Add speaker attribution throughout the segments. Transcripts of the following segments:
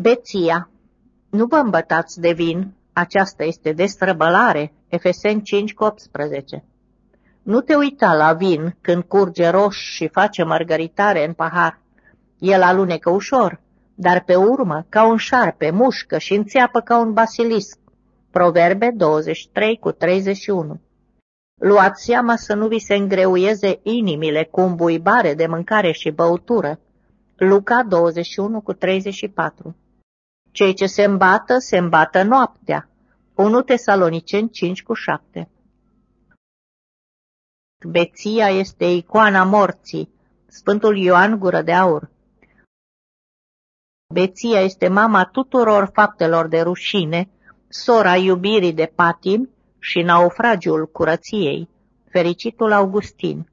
Speaker 1: Beția. Nu vă îmbătați de vin, aceasta este destrăbălare, Efeseni 5 cu 18. Nu te uita la vin când curge roș și face mărgăritare în pahar. El alunecă ușor, dar pe urmă, ca un șarpe, mușcă și înțeapă ca un basilisc. Proverbe 23 cu 31 Luați seama să nu vi se îngreuieze inimile cu îmbuibare de mâncare și băutură. Luca 21 cu 34 Cei ce se îmbată, se îmbată noaptea. 1 Tesaloniceni 5 cu 7 Beția este icoana morții. Sfântul Ioan Gură de Aur Beția este mama tuturor faptelor de rușine, sora iubirii de patim și naufragiul curăției, fericitul Augustin.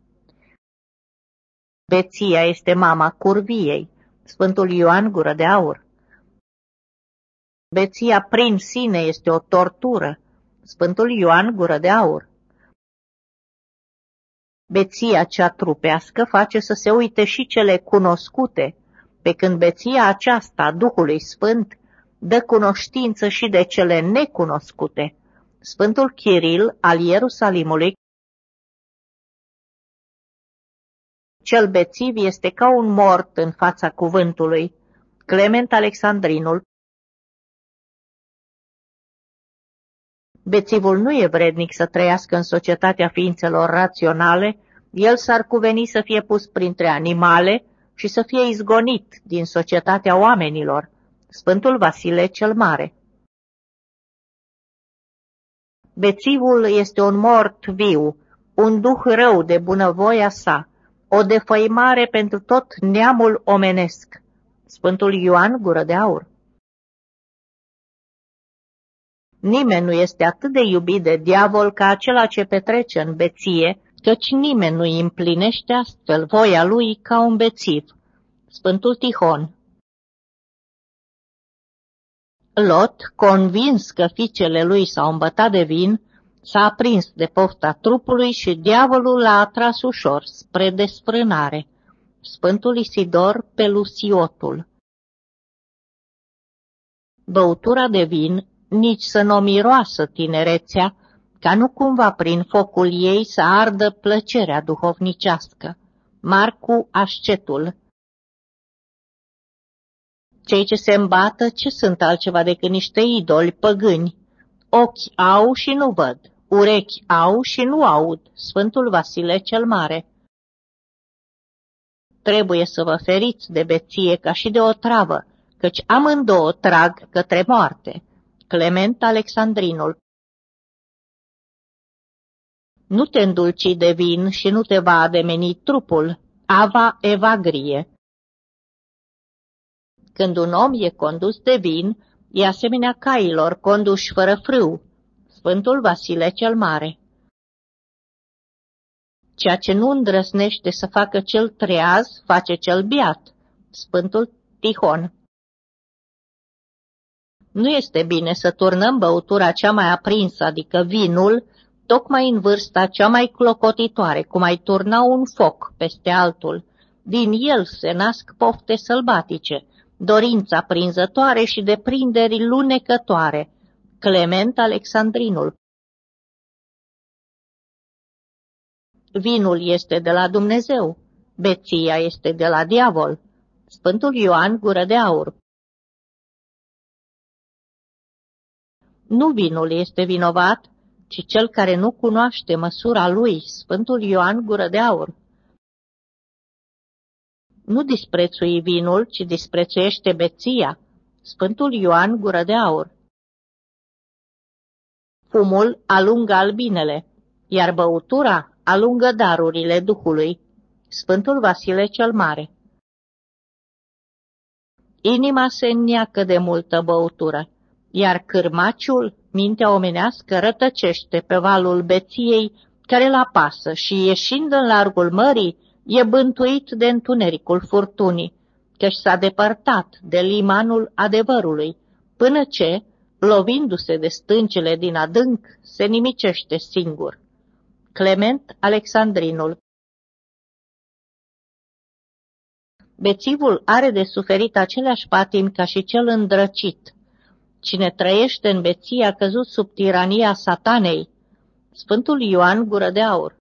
Speaker 1: Beția este mama curviei, Sfântul Ioan Gură de Aur. Beția prin sine este o tortură, Sfântul Ioan Gură de Aur. Beția cea trupească face să se uite și cele cunoscute, pe când beția aceasta Duhului Sfânt dă cunoștință și de cele necunoscute. Sfântul Chiril al Ierusalimului Cel bețiv este ca un mort în fața cuvântului. Clement Alexandrinul Bețivul nu e vrednic să trăiască în societatea ființelor raționale, el s-ar cuveni să fie pus printre animale și să fie izgonit din societatea oamenilor. Sfântul Vasile cel Mare Bețivul este un mort viu, un duh rău de bunăvoia sa, o defăimare pentru tot neamul omenesc. Sfântul Ioan Gură de Aur Nimeni nu este atât de iubit de diavol ca acela ce petrece în beție, căci nimeni nu îi împlinește astfel voia lui ca un bețiv. Sfântul Tihon Lot, convins că fiicele lui s-au îmbătat de vin, s-a aprins de pofta trupului și diavolul l-a atras ușor spre desfrânare. Sfântul Isidor Pelusiotul Băutura de vin nici să nu miroasă tinerețea, ca nu cumva prin focul ei să ardă plăcerea duhovnicească. Marcu Ascetul Cei ce se îmbată, ce sunt altceva decât niște idoli păgâni? Ochi au și nu văd, urechi au și nu aud, Sfântul Vasile cel Mare. Trebuie să vă feriți de beție ca și de o travă, căci amândouă trag către moarte. Clement Alexandrinul Nu te îndulci de vin și nu te va ademeni trupul, ava evagrie. Când un om e condus de vin, e asemenea cailor conduși fără frâu. Sfântul Vasile cel Mare Ceea ce nu îndrăsnește să facă cel treaz, face cel biat. Sfântul Tihon nu este bine să turnăm băutura cea mai aprinsă, adică vinul, tocmai în vârsta cea mai clocotitoare, cum ai turna un foc peste altul. Din el se nasc pofte sălbatice, dorința prinzătoare și deprinderi lunecătoare. Clement Alexandrinul Vinul este de la Dumnezeu, beția este de la diavol. Sfântul Ioan Gură de Aur Nu vinul este vinovat, ci cel care nu cunoaște măsura lui, Sfântul Ioan Gură de Aur. Nu disprețui vinul, ci disprețuiește beția, Sfântul Ioan Gură de Aur. Fumul alungă albinele, iar băutura alungă darurile Duhului, Sfântul Vasile cel Mare. Inima se înneacă de multă băutură iar cârmaciul, mintea omenească, rătăcește pe valul beției care la pasă și, ieșind în largul mării, e bântuit de întunericul furtunii, căci s-a depărtat de limanul adevărului, până ce, lovindu-se de stâncele din adânc, se nimicește singur. Clement Alexandrinul Bețivul are de suferit aceleași patimi ca și cel îndrăcit. Cine trăiește în beție a căzut sub tirania satanei. Sfântul Ioan Gură de Aur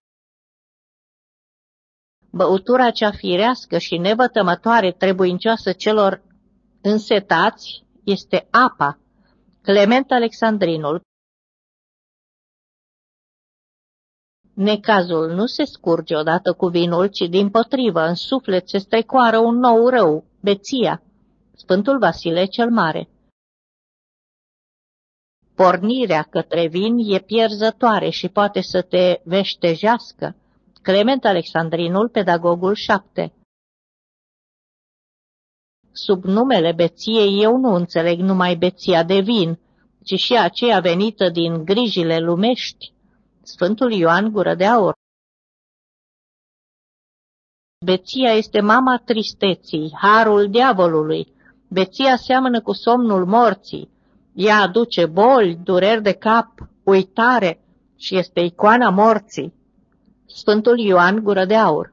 Speaker 1: Băutura cea firească și nevătămătoare trebuincioasă celor însetați este apa. Clement Alexandrinul Necazul nu se scurge odată cu vinul, ci din potrivă, în suflet se strecoară un nou rău, beția. Sfântul Vasile cel Mare Pornirea către vin e pierzătoare și poate să te veștejească. Clement Alexandrinul, pedagogul 7 Sub numele beției eu nu înțeleg numai beția de vin, ci și aceea venită din grijile lumești, Sfântul Ioan Gură de Aur. Beția este mama tristeții, harul diavolului. Beția seamănă cu somnul morții. Ea aduce boli, dureri de cap, uitare și este icoana morții. Sfântul Ioan Gură de Aur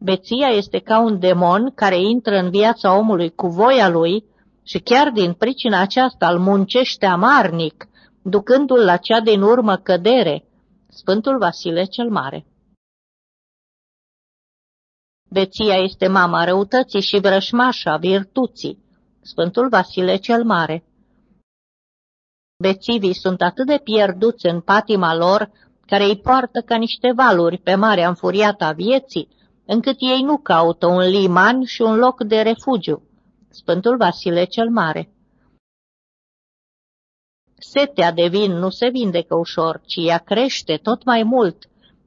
Speaker 1: Beția este ca un demon care intră în viața omului cu voia lui și chiar din pricina aceasta îl muncește amarnic, ducându-l la cea din urmă cădere, Sfântul Vasile cel Mare. Beția este mama răutății și vrășmașa virtuții, Sfântul Vasile cel Mare. Bețivii sunt atât de pierduți în patima lor, care îi poartă ca niște valuri pe marea înfuriată a vieții, încât ei nu caută un liman și un loc de refugiu. Sfântul Vasile cel Mare. Setea de vin nu se vindecă ușor, ci ea crește tot mai mult,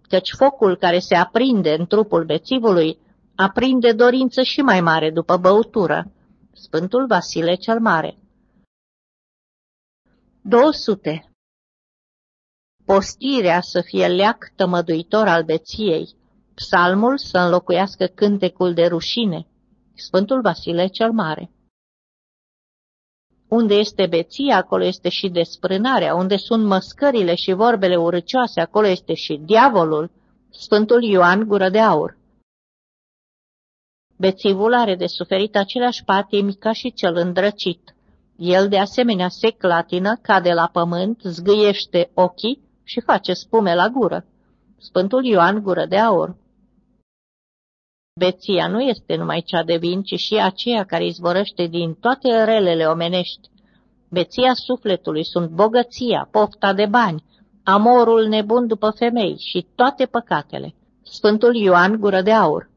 Speaker 1: căci focul care se aprinde în trupul bețivului aprinde dorință și mai mare după băutură. Sfântul Vasile cel Mare 200. Postirea să fie leac tămăduitor al beției, psalmul să înlocuiască cântecul de rușine, Sfântul Vasile cel Mare. Unde este beția, acolo este și desprânarea, unde sunt măscările și vorbele urăcioase, acolo este și diavolul, Sfântul Ioan Gură de Aur. Bețivul are de suferit aceleași patimi ca și cel îndrăcit. El de asemenea se clatină, cade la pământ, zgâiește ochii și face spume la gură. Sfântul Ioan Gură de Aur Beția nu este numai cea de vin, ci și aceea care izvorăște din toate relele omenești. Beția sufletului sunt bogăția, pofta de bani, amorul nebun după femei și toate păcatele. Sfântul Ioan Gură de Aur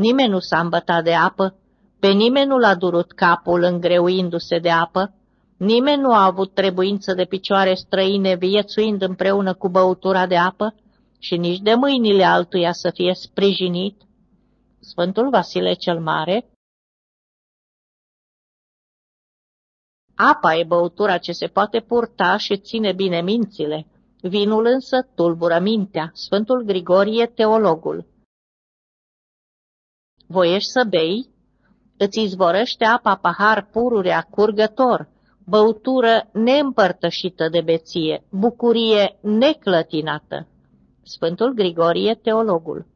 Speaker 1: Nimeni nu s-a îmbătat de apă, pe nimeni nu l-a durut capul îngreuindu-se de apă, nimeni nu a avut trebuință de picioare străine viețuind împreună cu băutura de apă, și nici de mâinile altuia să fie sprijinit, Sfântul Vasile cel Mare, Apa e băutura ce se poate purta și ține bine mințile, vinul însă tulbură mintea, Sfântul Grigorie, teologul. Voiești să bei? Îți izvorăște apa pahar pururea curgător, băutură neîmpărtășită de beție, bucurie neclătinată. Sfântul Grigorie, teologul.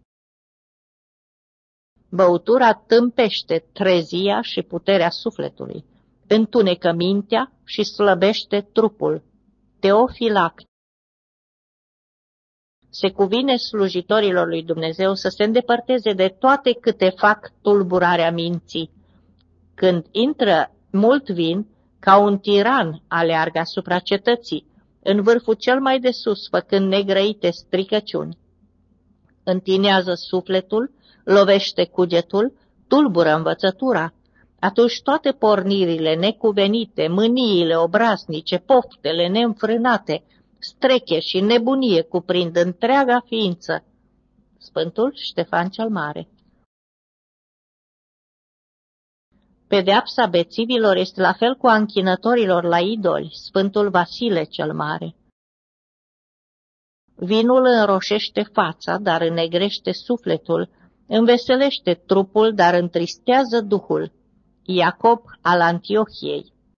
Speaker 1: Băutura tâmpește trezia și puterea sufletului, întunecă mintea și slăbește trupul. Teofilact. Se cuvine slujitorilor lui Dumnezeu să se îndepărteze de toate câte fac tulburarea minții. Când intră mult vin, ca un tiran aleargă asupra cetății, în vârful cel mai de sus, făcând negrăite stricăciuni. Întinează sufletul, lovește cugetul, tulbură învățătura, atunci toate pornirile necuvenite, mâniile obraznice, poftele neînfrânate, streche și nebunie cuprind întreaga ființă. Sfântul Ștefan cel Mare Pedeapsa bețivilor este la fel cu anchinătorilor la idoli, Sfântul Vasile cel Mare. Vinul înroșește fața, dar înnegrește sufletul, înveselește trupul, dar întristează duhul. Iacob al Antiohiei